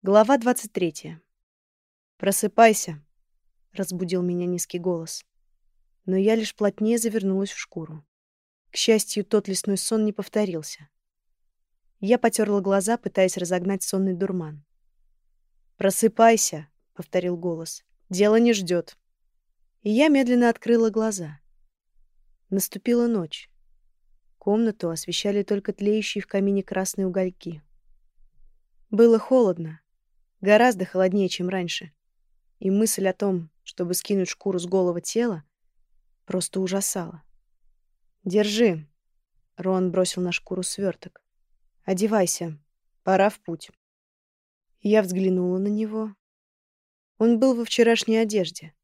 Глава 23. «Просыпайся», — разбудил меня низкий голос. Но я лишь плотнее завернулась в шкуру. К счастью, тот лесной сон не повторился. Я потерла глаза, пытаясь разогнать сонный дурман. «Просыпайся», — повторил голос. «Дело не ждет». И я медленно открыла глаза. Наступила ночь. Комнату освещали только тлеющие в камине красные угольки. Было холодно, Гораздо холоднее, чем раньше. И мысль о том, чтобы скинуть шкуру с голого тела, просто ужасала. «Держи», — Рон бросил на шкуру сверток. «Одевайся. Пора в путь». Я взглянула на него. Он был во вчерашней одежде.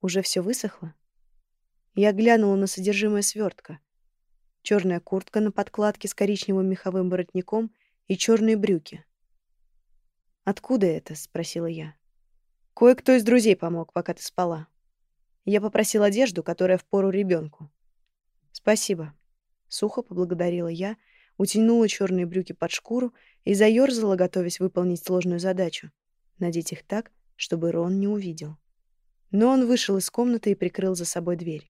Уже все высохло? Я глянула на содержимое свертка. Черная куртка на подкладке с коричневым меховым воротником и черные брюки. «Откуда это?» — спросила я. «Кое-кто из друзей помог, пока ты спала. Я попросил одежду, которая в пору ребенку. «Спасибо». Сухо поблагодарила я, утянула черные брюки под шкуру и заерзала, готовясь выполнить сложную задачу — надеть их так, чтобы Рон не увидел. Но он вышел из комнаты и прикрыл за собой дверь.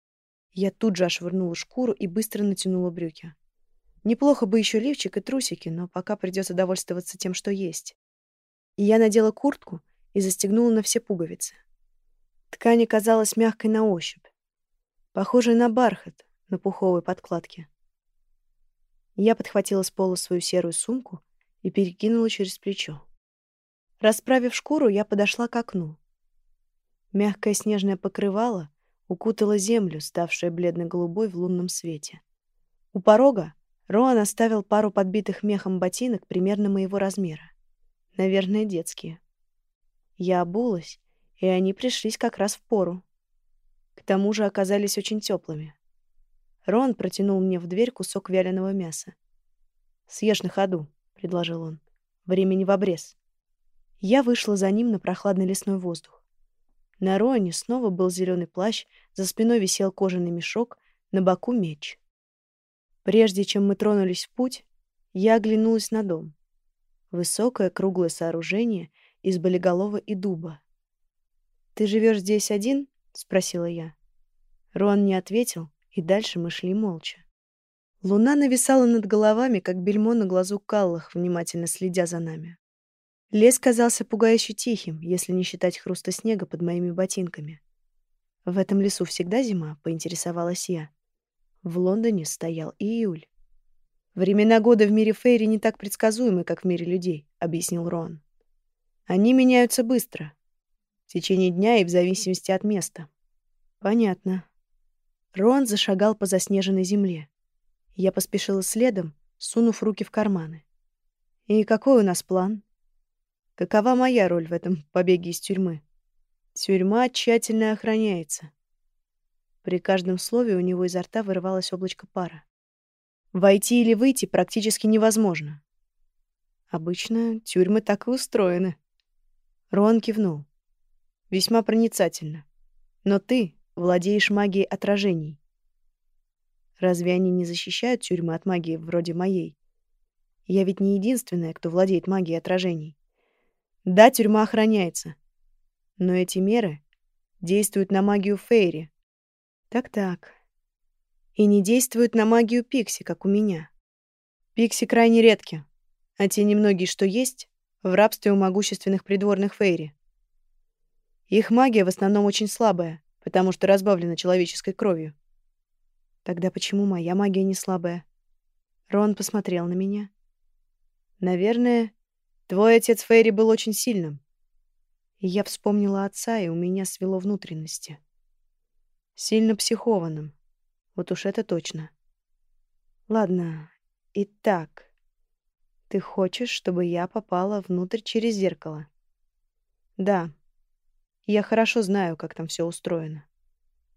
Я тут же ошвырнула шкуру и быстро натянула брюки. Неплохо бы еще лифчик и трусики, но пока придется довольствоваться тем, что есть и я надела куртку и застегнула на все пуговицы. Ткань оказалась мягкой на ощупь, похожей на бархат на пуховой подкладке. Я подхватила с пола свою серую сумку и перекинула через плечо. Расправив шкуру, я подошла к окну. Мягкое снежное покрывало укутало землю, ставшую бледно-голубой в лунном свете. У порога Роан оставил пару подбитых мехом ботинок примерно моего размера. Наверное, детские. Я обулась, и они пришлись как раз в пору. К тому же оказались очень теплыми. Рон протянул мне в дверь кусок вяленого мяса. «Съешь на ходу», — предложил он. «Времени в обрез». Я вышла за ним на прохладный лесной воздух. На Роне снова был зеленый плащ, за спиной висел кожаный мешок, на боку меч. Прежде чем мы тронулись в путь, я оглянулась на дом. Высокое круглое сооружение из болиголова и дуба. «Ты живешь здесь один?» — спросила я. Рон не ответил, и дальше мы шли молча. Луна нависала над головами, как бельмо на глазу Каллах, внимательно следя за нами. Лес казался пугающе тихим, если не считать хруста снега под моими ботинками. В этом лесу всегда зима, поинтересовалась я. В Лондоне стоял июль. «Времена года в мире Фейри не так предсказуемы, как в мире людей», — объяснил Рон. «Они меняются быстро. В течение дня и в зависимости от места». «Понятно». Рон зашагал по заснеженной земле. Я поспешила следом, сунув руки в карманы. «И какой у нас план?» «Какова моя роль в этом побеге из тюрьмы?» «Тюрьма тщательно охраняется». При каждом слове у него изо рта вырывалось облачко пара. Войти или выйти практически невозможно. Обычно тюрьмы так и устроены. Рон кивнул. Весьма проницательно. Но ты владеешь магией отражений. Разве они не защищают тюрьмы от магии вроде моей? Я ведь не единственная, кто владеет магией отражений. Да, тюрьма охраняется. Но эти меры действуют на магию Фейри. Так-так и не действуют на магию Пикси, как у меня. Пикси крайне редки, а те немногие, что есть, в рабстве у могущественных придворных фейри. Их магия в основном очень слабая, потому что разбавлена человеческой кровью. Тогда почему моя магия не слабая? Рон посмотрел на меня. Наверное, твой отец Фейри был очень сильным. И я вспомнила отца, и у меня свело внутренности. Сильно психованным. Вот уж это точно. Ладно, итак. Ты хочешь, чтобы я попала внутрь через зеркало? Да. Я хорошо знаю, как там все устроено.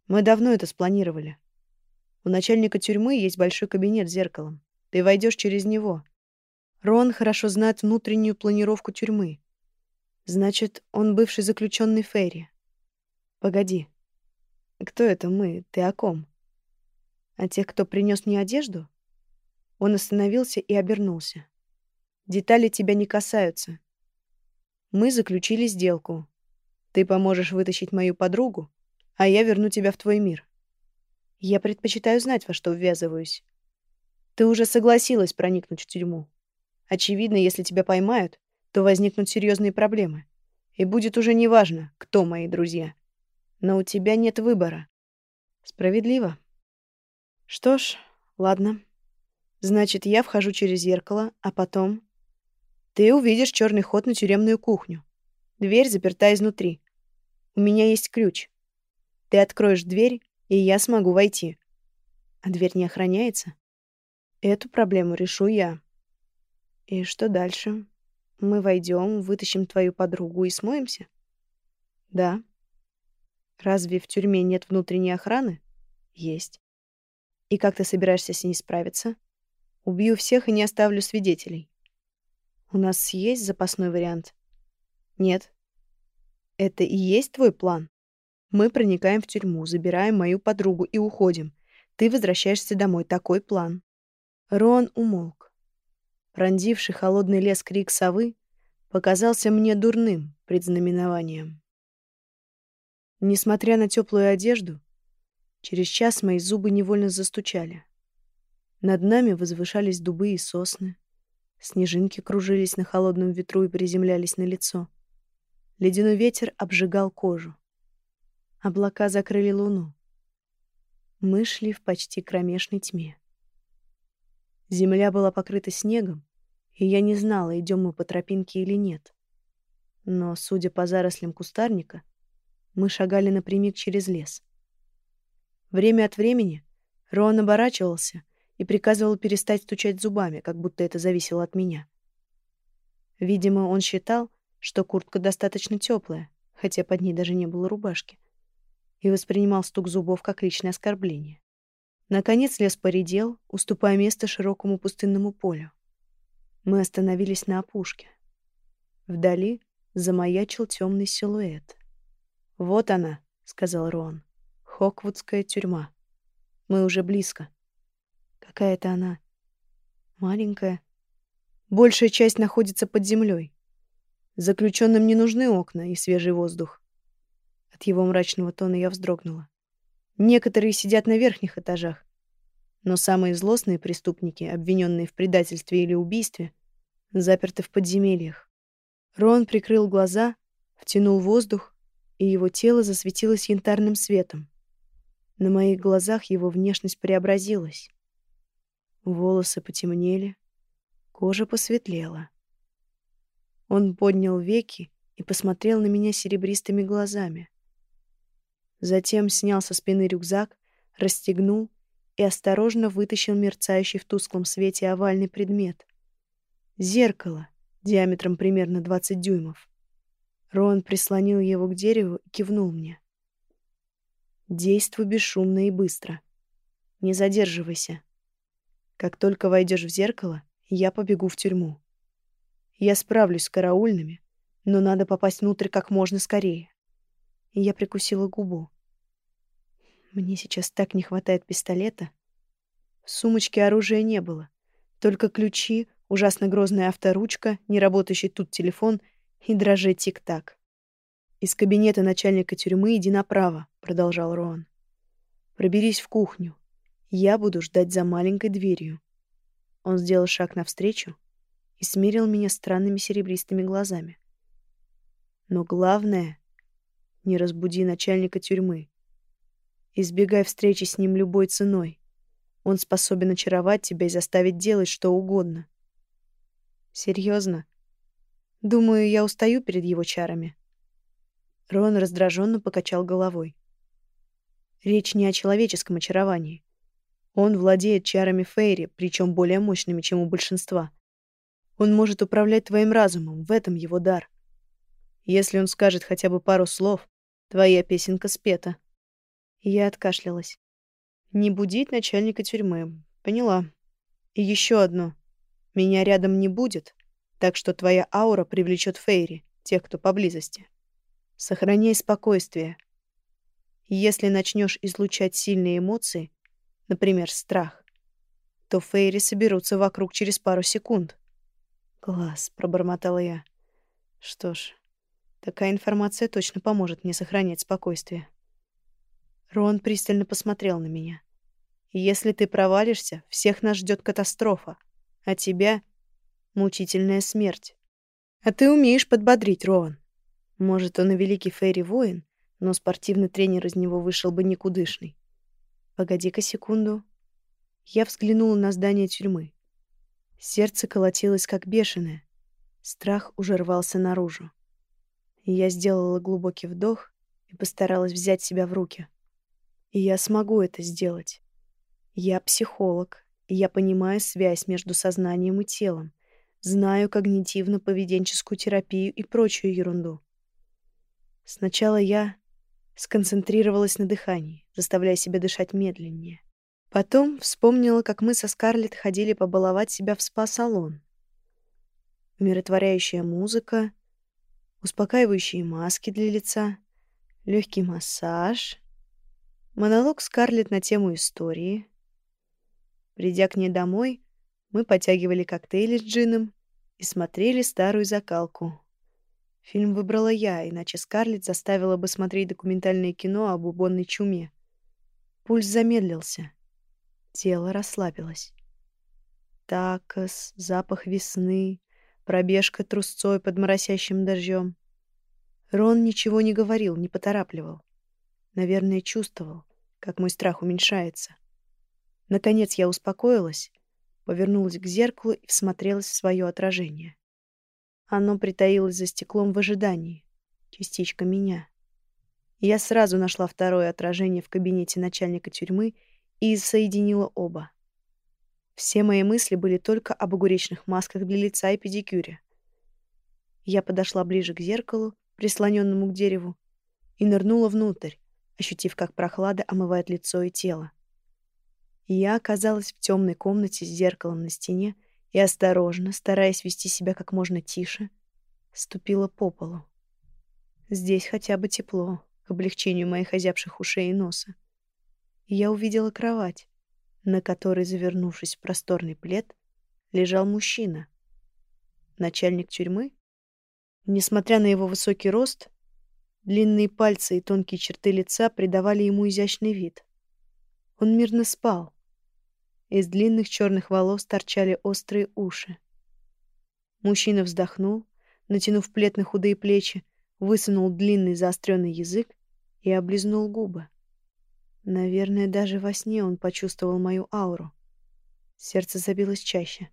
Мы давно это спланировали. У начальника тюрьмы есть большой кабинет с зеркалом. Ты войдешь через него. Рон хорошо знает внутреннюю планировку тюрьмы. Значит, он бывший заключенный Ферри. Погоди. Кто это мы? Ты о ком? А тех, кто принес мне одежду? Он остановился и обернулся. Детали тебя не касаются. Мы заключили сделку. Ты поможешь вытащить мою подругу, а я верну тебя в твой мир. Я предпочитаю знать, во что ввязываюсь. Ты уже согласилась проникнуть в тюрьму. Очевидно, если тебя поймают, то возникнут серьезные проблемы. И будет уже неважно, кто мои друзья. Но у тебя нет выбора. Справедливо. Что ж, ладно. Значит, я вхожу через зеркало, а потом... Ты увидишь черный ход на тюремную кухню. Дверь заперта изнутри. У меня есть ключ. Ты откроешь дверь, и я смогу войти. А дверь не охраняется? Эту проблему решу я. И что дальше? Мы войдем, вытащим твою подругу и смоемся? Да. Разве в тюрьме нет внутренней охраны? Есть. И как ты собираешься с ней справиться? Убью всех и не оставлю свидетелей. У нас есть запасной вариант? Нет. Это и есть твой план? Мы проникаем в тюрьму, забираем мою подругу и уходим. Ты возвращаешься домой. Такой план. Рон умолк. Пронзивший холодный лес крик совы показался мне дурным предзнаменованием. Несмотря на теплую одежду, через час мои зубы невольно застучали. Над нами возвышались дубы и сосны. Снежинки кружились на холодном ветру и приземлялись на лицо. Ледяной ветер обжигал кожу. Облака закрыли луну. Мы шли в почти кромешной тьме. Земля была покрыта снегом, и я не знала, идем мы по тропинке или нет. Но, судя по зарослям кустарника, мы шагали напрямик через лес. Время от времени Роан оборачивался и приказывал перестать стучать зубами, как будто это зависело от меня. Видимо, он считал, что куртка достаточно теплая, хотя под ней даже не было рубашки и воспринимал стук зубов как личное оскорбление. Наконец лес поредел, уступая место широкому пустынному полю. Мы остановились на опушке. Вдали замаячил темный силуэт. «Вот она», — сказал Рон. «Хоквудская тюрьма. Мы уже близко». «Какая-то она маленькая. Большая часть находится под землей. Заключенным не нужны окна и свежий воздух. От его мрачного тона я вздрогнула. Некоторые сидят на верхних этажах, но самые злостные преступники, обвиненные в предательстве или убийстве, заперты в подземельях. Рон прикрыл глаза, втянул воздух, и его тело засветилось янтарным светом. На моих глазах его внешность преобразилась. Волосы потемнели, кожа посветлела. Он поднял веки и посмотрел на меня серебристыми глазами. Затем снял со спины рюкзак, расстегнул и осторожно вытащил мерцающий в тусклом свете овальный предмет. Зеркало диаметром примерно 20 дюймов. Рон прислонил его к дереву и кивнул мне. Действуй бесшумно и быстро. Не задерживайся. Как только войдешь в зеркало, я побегу в тюрьму. Я справлюсь с караульными, но надо попасть внутрь как можно скорее. Я прикусила губу. Мне сейчас так не хватает пистолета. В сумочке оружия не было. Только ключи, ужасно грозная авторучка, неработающий тут телефон и дрожит тик-так. «Из кабинета начальника тюрьмы иди направо», — продолжал Роан. «Проберись в кухню. Я буду ждать за маленькой дверью». Он сделал шаг навстречу и смирил меня странными серебристыми глазами. «Но главное — не разбуди начальника тюрьмы. Избегай встречи с ним любой ценой. Он способен очаровать тебя и заставить делать что угодно. Серьезно? Думаю, я устаю перед его чарами. Рон раздраженно покачал головой. Речь не о человеческом очаровании. Он владеет чарами Фейри, причем более мощными, чем у большинства. Он может управлять твоим разумом, в этом его дар. Если он скажет хотя бы пару слов, твоя песенка спета. Я откашлялась. Не будить начальника тюрьмы. Поняла. И еще одно. Меня рядом не будет, так что твоя аура привлечет Фейри, тех, кто поблизости. Сохраняй спокойствие. Если начнешь излучать сильные эмоции, например, страх, то Фейри соберутся вокруг через пару секунд. «Класс», — пробормотала я. «Что ж, Такая информация точно поможет мне сохранять спокойствие. Рон пристально посмотрел на меня. «Если ты провалишься, всех нас ждет катастрофа, а тебя — мучительная смерть. А ты умеешь подбодрить, Роан. Может, он и великий Фейри-воин, но спортивный тренер из него вышел бы никудышный. Погоди-ка секунду. Я взглянула на здание тюрьмы. Сердце колотилось как бешеное. Страх уже рвался наружу. Я сделала глубокий вдох и постаралась взять себя в руки. И я смогу это сделать. Я психолог, и я понимаю связь между сознанием и телом, знаю когнитивно-поведенческую терапию и прочую ерунду. Сначала я сконцентрировалась на дыхании, заставляя себя дышать медленнее. Потом вспомнила, как мы со Скарлетт ходили побаловать себя в спа-салон. Умиротворяющая музыка, успокаивающие маски для лица, легкий массаж, Монолог Скарлетт на тему истории. Придя к ней домой, мы потягивали коктейли с джином и смотрели старую закалку. Фильм выбрала я, иначе Скарлетт заставила бы смотреть документальное кино об убонной чуме. Пульс замедлился. Тело расслабилось. Такос, запах весны, пробежка трусцой под моросящим дождем. Рон ничего не говорил, не поторапливал. Наверное, чувствовал, как мой страх уменьшается. Наконец я успокоилась, повернулась к зеркалу и всмотрелась в свое отражение. Оно притаилось за стеклом в ожидании. Частичка меня. Я сразу нашла второе отражение в кабинете начальника тюрьмы и соединила оба. Все мои мысли были только об огуречных масках для лица и педикюре. Я подошла ближе к зеркалу, прислоненному к дереву, и нырнула внутрь, ощутив, как прохлада омывает лицо и тело. Я оказалась в темной комнате с зеркалом на стене и осторожно, стараясь вести себя как можно тише, ступила по полу. Здесь хотя бы тепло, к облегчению моих озябших ушей и носа. Я увидела кровать, на которой, завернувшись в просторный плед, лежал мужчина. Начальник тюрьмы? Несмотря на его высокий рост, Длинные пальцы и тонкие черты лица придавали ему изящный вид. Он мирно спал. Из длинных черных волос торчали острые уши. Мужчина вздохнул, натянув плед на худые плечи, высунул длинный заостренный язык и облизнул губы. Наверное, даже во сне он почувствовал мою ауру. Сердце забилось чаще.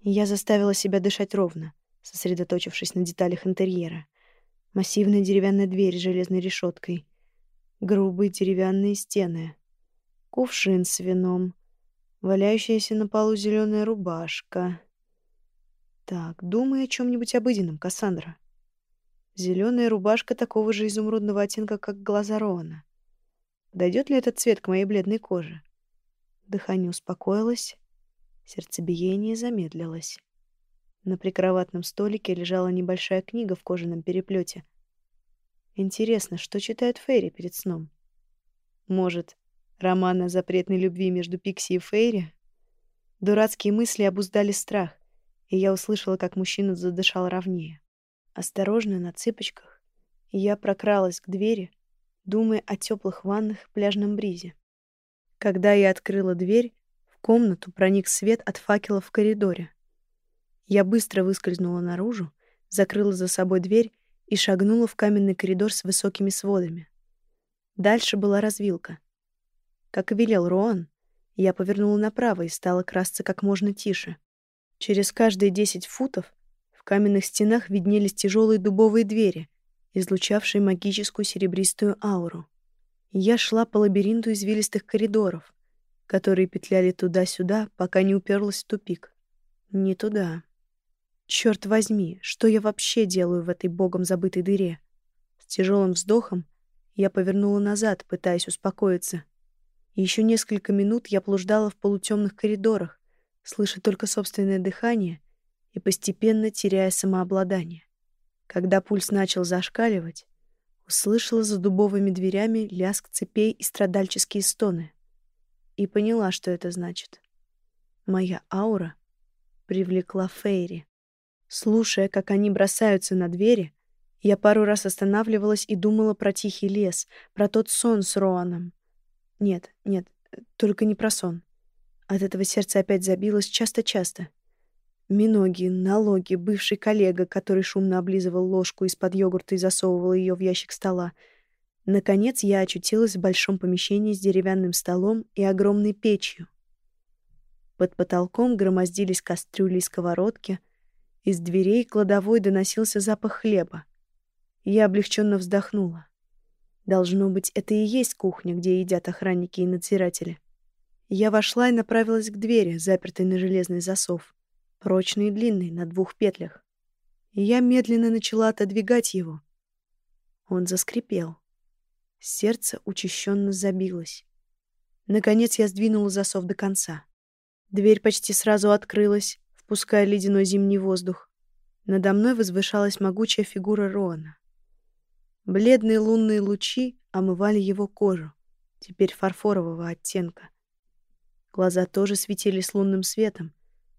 Я заставила себя дышать ровно, сосредоточившись на деталях интерьера. Массивная деревянная дверь с железной решеткой. Грубые деревянные стены. Кувшин с вином. Валяющаяся на полу зеленая рубашка. Так, думай о чем-нибудь обыденном, Кассандра. Зеленая рубашка такого же изумрудного оттенка, как глаза Роана. Подойдет ли этот цвет к моей бледной коже? Дыхание успокоилось, сердцебиение замедлилось. На прикроватном столике лежала небольшая книга в кожаном переплете. Интересно, что читает Фейри перед сном? Может, роман о запретной любви между Пикси и Фейри? Дурацкие мысли обуздали страх, и я услышала, как мужчина задышал ровнее. Осторожно, на цыпочках, я прокралась к двери, думая о теплых ваннах и пляжном бризе. Когда я открыла дверь, в комнату проник свет от факела в коридоре. Я быстро выскользнула наружу, закрыла за собой дверь и шагнула в каменный коридор с высокими сводами. Дальше была развилка. Как и велел Роан, я повернула направо и стала красться как можно тише. Через каждые десять футов в каменных стенах виднелись тяжелые дубовые двери, излучавшие магическую серебристую ауру. Я шла по лабиринту извилистых коридоров, которые петляли туда-сюда, пока не уперлась в тупик. Не туда. Черт возьми, что я вообще делаю в этой богом забытой дыре? С тяжелым вздохом я повернула назад, пытаясь успокоиться. Еще несколько минут я блуждала в полутемных коридорах, слыша только собственное дыхание и постепенно теряя самообладание. Когда пульс начал зашкаливать, услышала за дубовыми дверями лязг цепей и страдальческие стоны. И поняла, что это значит. Моя аура привлекла Фейри. Слушая, как они бросаются на двери, Я пару раз останавливалась и думала про тихий лес, про тот сон с Роаном. Нет, нет, только не про сон. От этого сердце опять забилось часто-часто. Миноги, налоги, бывший коллега, который шумно облизывал ложку из-под йогурта и засовывал ее в ящик стола. Наконец я очутилась в большом помещении с деревянным столом и огромной печью. Под потолком громоздились кастрюли и сковородки. Из дверей кладовой доносился запах хлеба. Я облегченно вздохнула. Должно быть, это и есть кухня, где едят охранники и надзиратели. Я вошла и направилась к двери, запертой на железный засов, прочный и длинный, на двух петлях. Я медленно начала отодвигать его. Он заскрипел. Сердце учащенно забилось. Наконец я сдвинула засов до конца. Дверь почти сразу открылась, впуская ледяной зимний воздух. Надо мной возвышалась могучая фигура Роана. Бледные лунные лучи омывали его кожу, теперь фарфорового оттенка. Глаза тоже светились лунным светом,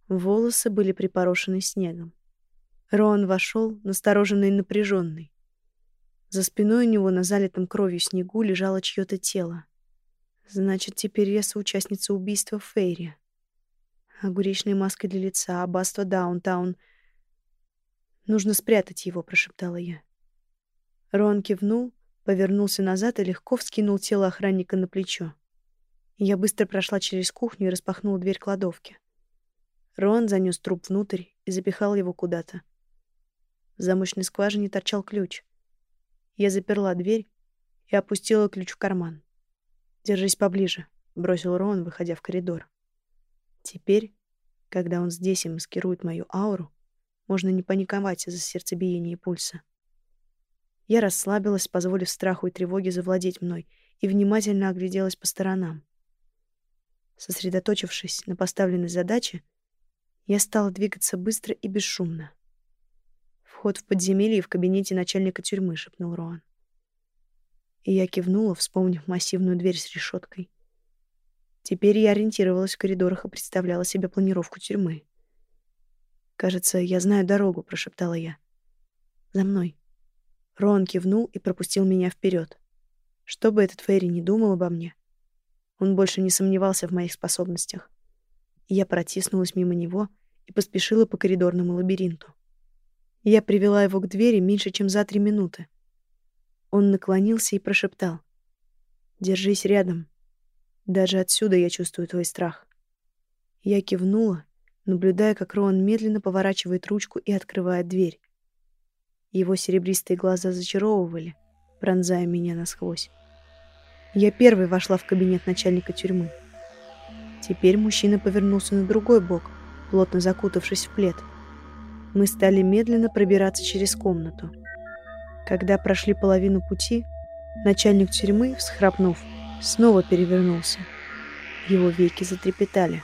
волосы были припорошены снегом. Роан вошел, настороженный и напряженный. За спиной у него на залитом кровью снегу лежало чье-то тело. Значит, теперь я соучастница убийства Фейри. Огуречная маска для лица, аббатство Даунтаун. Нужно спрятать его, прошептала я. Рон кивнул, повернулся назад и легко вскинул тело охранника на плечо. Я быстро прошла через кухню и распахнула дверь кладовки. Рон занес труп внутрь и запихал его куда-то. В замочной скважине торчал ключ. Я заперла дверь и опустила ключ в карман. «Держись поближе», — бросил Рон, выходя в коридор. Теперь, когда он здесь и маскирует мою ауру, можно не паниковать из-за сердцебиения и пульса. Я расслабилась, позволив страху и тревоге завладеть мной, и внимательно огляделась по сторонам. Сосредоточившись на поставленной задаче, я стала двигаться быстро и бесшумно. «Вход в подземелье в кабинете начальника тюрьмы», — шепнул Роан. И я кивнула, вспомнив массивную дверь с решеткой. Теперь я ориентировалась в коридорах и представляла себе планировку тюрьмы. «Кажется, я знаю дорогу», — прошептала я. «За мной». Рон кивнул и пропустил меня вперед. Что бы этот Ферри не думал обо мне, он больше не сомневался в моих способностях. Я протиснулась мимо него и поспешила по коридорному лабиринту. Я привела его к двери меньше, чем за три минуты. Он наклонился и прошептал. «Держись рядом. Даже отсюда я чувствую твой страх». Я кивнула, наблюдая, как Роан медленно поворачивает ручку и открывает дверь. Его серебристые глаза зачаровывали, пронзая меня насквозь. Я первой вошла в кабинет начальника тюрьмы. Теперь мужчина повернулся на другой бок, плотно закутавшись в плед. Мы стали медленно пробираться через комнату. Когда прошли половину пути, начальник тюрьмы, всхрапнув, снова перевернулся. Его веки затрепетали.